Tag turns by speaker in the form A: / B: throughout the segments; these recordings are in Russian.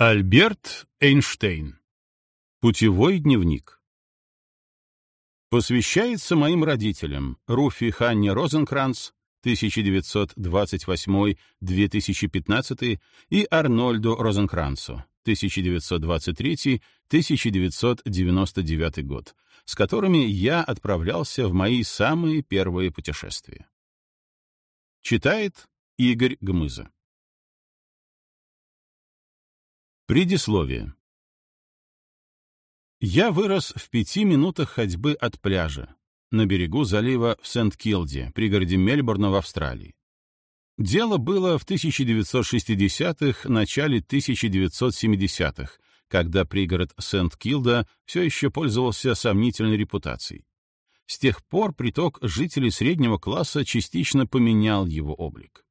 A: Альберт Эйнштейн. Путевой дневник. Посвящается моим родителям Руфи Ханне Розенкранц 1928-2015 и Арнольду Розенкранцу 1923-1999 год, с которыми я отправлялся в мои самые первые путешествия. Читает Игорь Гмыза. Предисловие. Я вырос в пяти минутах ходьбы от пляжа, на берегу залива в Сент-Килде, пригороде Мельбурна в Австралии. Дело было в 1960-х, начале 1970-х, когда пригород Сент-Килда все еще пользовался сомнительной репутацией. С тех пор приток жителей среднего класса частично поменял его облик.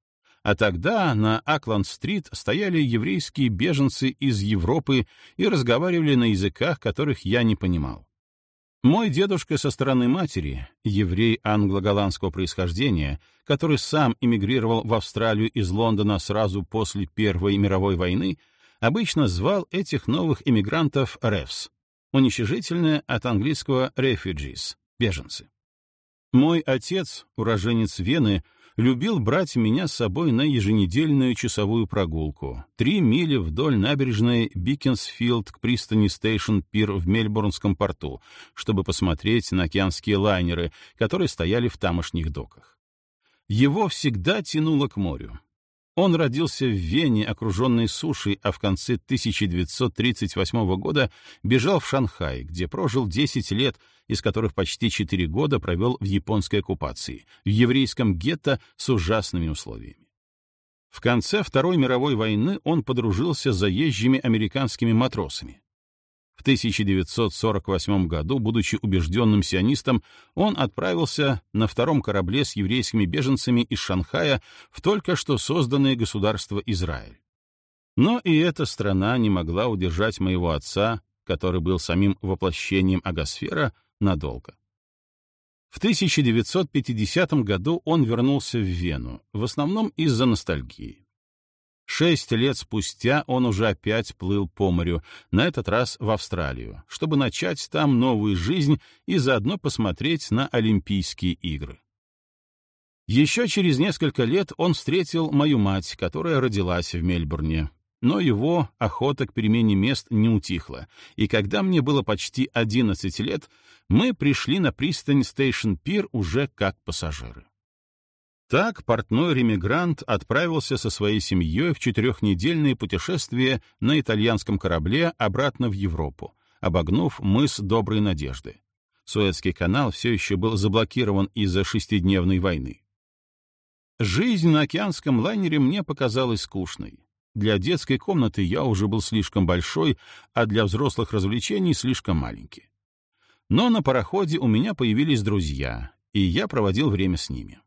A: А тогда на Акланд-стрит стояли еврейские беженцы из Европы и разговаривали на языках, которых я не понимал. Мой дедушка со стороны матери, еврей англо-голландского происхождения, который сам эмигрировал в Австралию из Лондона сразу после Первой мировой войны, обычно звал этих новых эмигрантов «рефс» — уничижительное от английского «refugees» — беженцы. Мой отец, уроженец Вены, любил брать меня с собой на еженедельную часовую прогулку. Три мили вдоль набережной Бикенсфилд к пристани Стейшн Пир в Мельбурнском порту, чтобы посмотреть на океанские лайнеры, которые стояли в тамошних доках. Его всегда тянуло к морю. Он родился в Вене, окруженной сушей, а в конце 1938 года бежал в Шанхай, где прожил 10 лет, из которых почти 4 года провел в японской оккупации, в еврейском гетто с ужасными условиями. В конце Второй мировой войны он подружился с заезжими американскими матросами. В 1948 году, будучи убежденным сионистом, он отправился на втором корабле с еврейскими беженцами из Шанхая в только что созданное государство Израиль. Но и эта страна не могла удержать моего отца, который был самим воплощением агосфера, надолго. В 1950 году он вернулся в Вену, в основном из-за ностальгии. Шесть лет спустя он уже опять плыл по морю, на этот раз в Австралию, чтобы начать там новую жизнь и заодно посмотреть на Олимпийские игры. Еще через несколько лет он встретил мою мать, которая родилась в Мельбурне. Но его охота к перемене мест не утихла, и когда мне было почти 11 лет, мы пришли на пристань Стейшн-Пир уже как пассажиры. Так портной ремигрант отправился со своей семьей в четырехнедельное путешествие на итальянском корабле обратно в Европу, обогнув мыс Доброй Надежды. Суэцкий канал все еще был заблокирован из-за шестидневной войны. Жизнь на океанском лайнере мне показалась скучной. Для детской комнаты я уже был слишком большой, а для взрослых развлечений слишком маленький. Но на пароходе у меня появились друзья, и я проводил время с ними.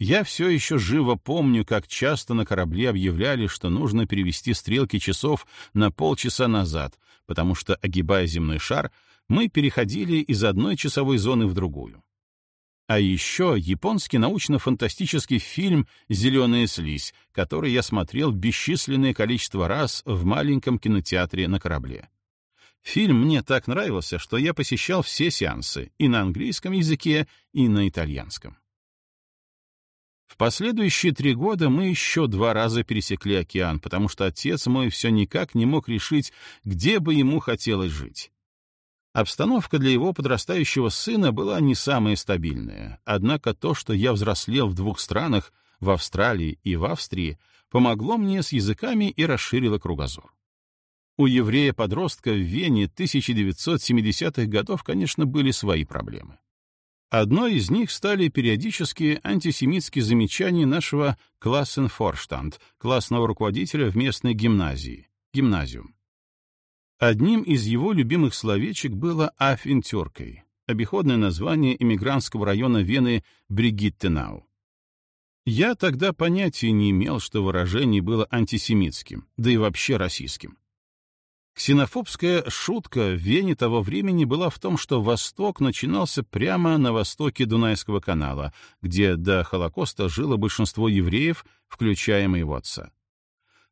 A: Я все еще живо помню, как часто на корабле объявляли, что нужно перевести стрелки часов на полчаса назад, потому что, огибая земной шар, мы переходили из одной часовой зоны в другую. А еще японский научно-фантастический фильм «Зеленая слизь», который я смотрел бесчисленное количество раз в маленьком кинотеатре на корабле. Фильм мне так нравился, что я посещал все сеансы и на английском языке, и на итальянском. Последующие три года мы еще два раза пересекли океан, потому что отец мой все никак не мог решить, где бы ему хотелось жить. Обстановка для его подрастающего сына была не самая стабильная, однако то, что я взрослел в двух странах, в Австралии и в Австрии, помогло мне с языками и расширило кругозор. У еврея-подростка в Вене 1970-х годов, конечно, были свои проблемы. Одной из них стали периодические антисемитские замечания нашего классенфорштанд, классного руководителя в местной гимназии, гимназиум. Одним из его любимых словечек было «афинтюркой», обиходное название эмигрантского района Вены Бригиттенау. Я тогда понятия не имел, что выражение было антисемитским, да и вообще российским. Ксенофобская шутка в Вене того времени была в том, что Восток начинался прямо на востоке Дунайского канала, где до Холокоста жило большинство евреев, включая моего отца.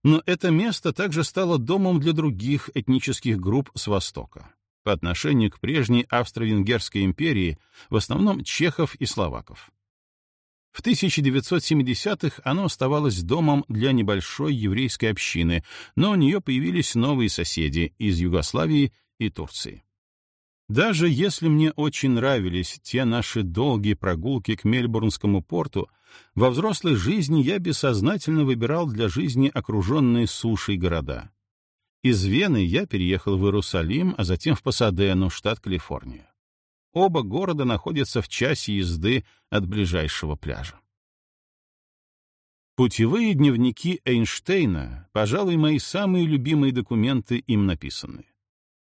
A: Но это место также стало домом для других этнических групп с Востока по отношению к прежней Австро-Венгерской империи, в основном чехов и словаков. В 1970-х оно оставалось домом для небольшой еврейской общины, но у нее появились новые соседи из Югославии и Турции. Даже если мне очень нравились те наши долгие прогулки к Мельбурнскому порту, во взрослой жизни я бессознательно выбирал для жизни окруженные сушей города. Из Вены я переехал в Иерусалим, а затем в Пасадену, штат Калифорния. Оба города находятся в часе езды от ближайшего пляжа. Путевые дневники Эйнштейна, пожалуй, мои самые любимые документы им написаны.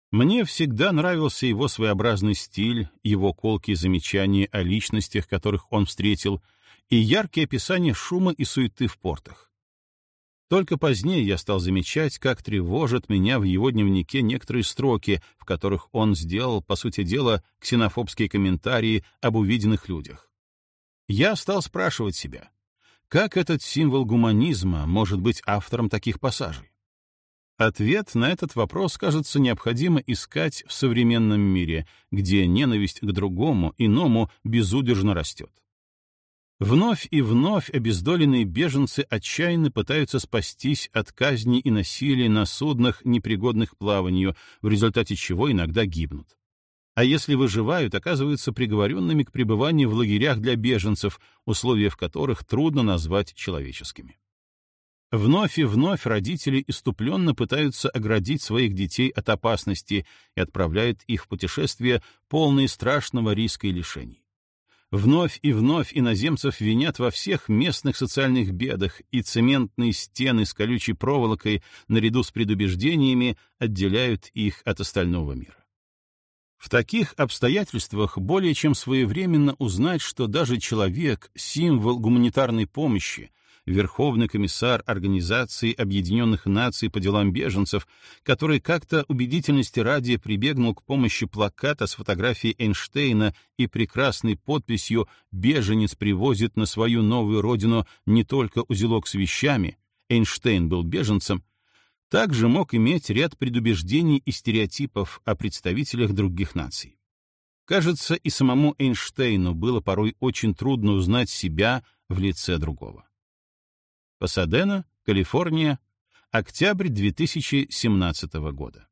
A: Мне всегда нравился его своеобразный стиль, его колкие замечания о личностях, которых он встретил, и яркие описания шума и суеты в портах. Только позднее я стал замечать, как тревожат меня в его дневнике некоторые строки, в которых он сделал, по сути дела, ксенофобские комментарии об увиденных людях. Я стал спрашивать себя, как этот символ гуманизма может быть автором таких пассажей? Ответ на этот вопрос, кажется, необходимо искать в современном мире, где ненависть к другому, иному, безудержно растет. Вновь и вновь обездоленные беженцы отчаянно пытаются спастись от казни и насилия на суднах, непригодных плаванию, в результате чего иногда гибнут. А если выживают, оказываются приговоренными к пребыванию в лагерях для беженцев, условия в которых трудно назвать человеческими. Вновь и вновь родители иступленно пытаются оградить своих детей от опасности и отправляют их в путешествия, полные страшного риска и лишений. Вновь и вновь иноземцев винят во всех местных социальных бедах, и цементные стены с колючей проволокой, наряду с предубеждениями, отделяют их от остального мира. В таких обстоятельствах более чем своевременно узнать, что даже человек — символ гуманитарной помощи, Верховный комиссар Организации Объединенных Наций по делам беженцев, который как-то убедительности ради прибегнул к помощи плаката с фотографией Эйнштейна и прекрасной подписью «Беженец привозит на свою новую родину не только узелок с вещами», Эйнштейн был беженцем, также мог иметь ряд предубеждений и стереотипов о представителях других наций. Кажется, и самому Эйнштейну было порой очень трудно узнать себя в лице другого. Пасадена, Калифорния, октябрь 2017 года.